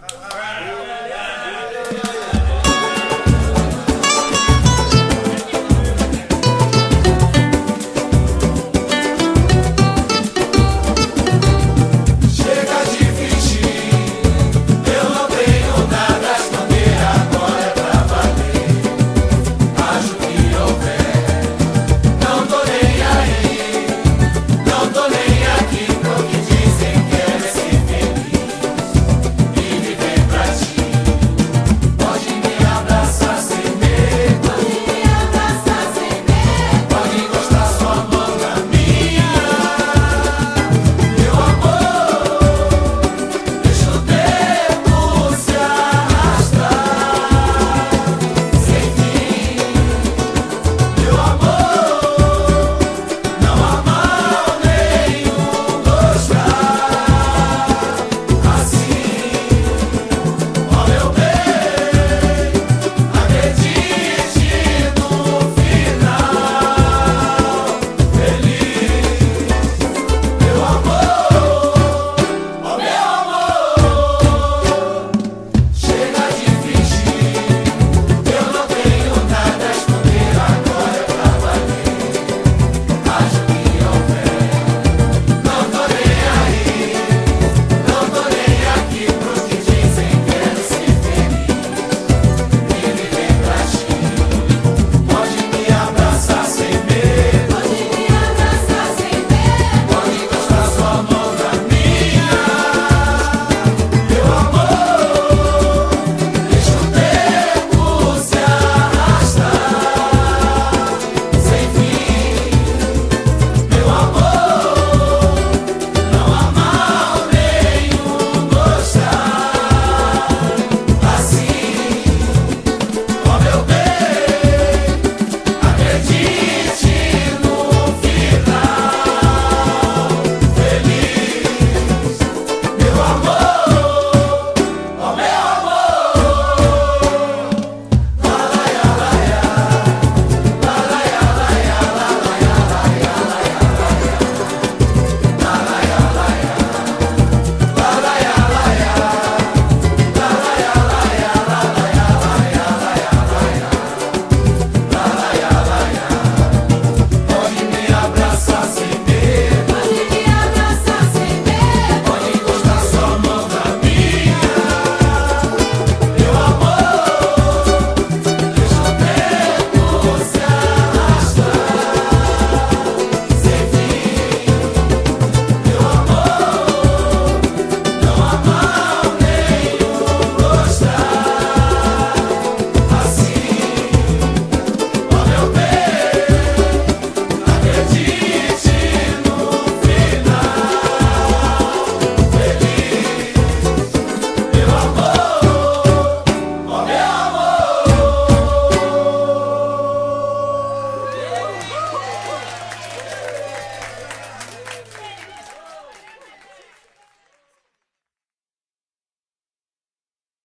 All right.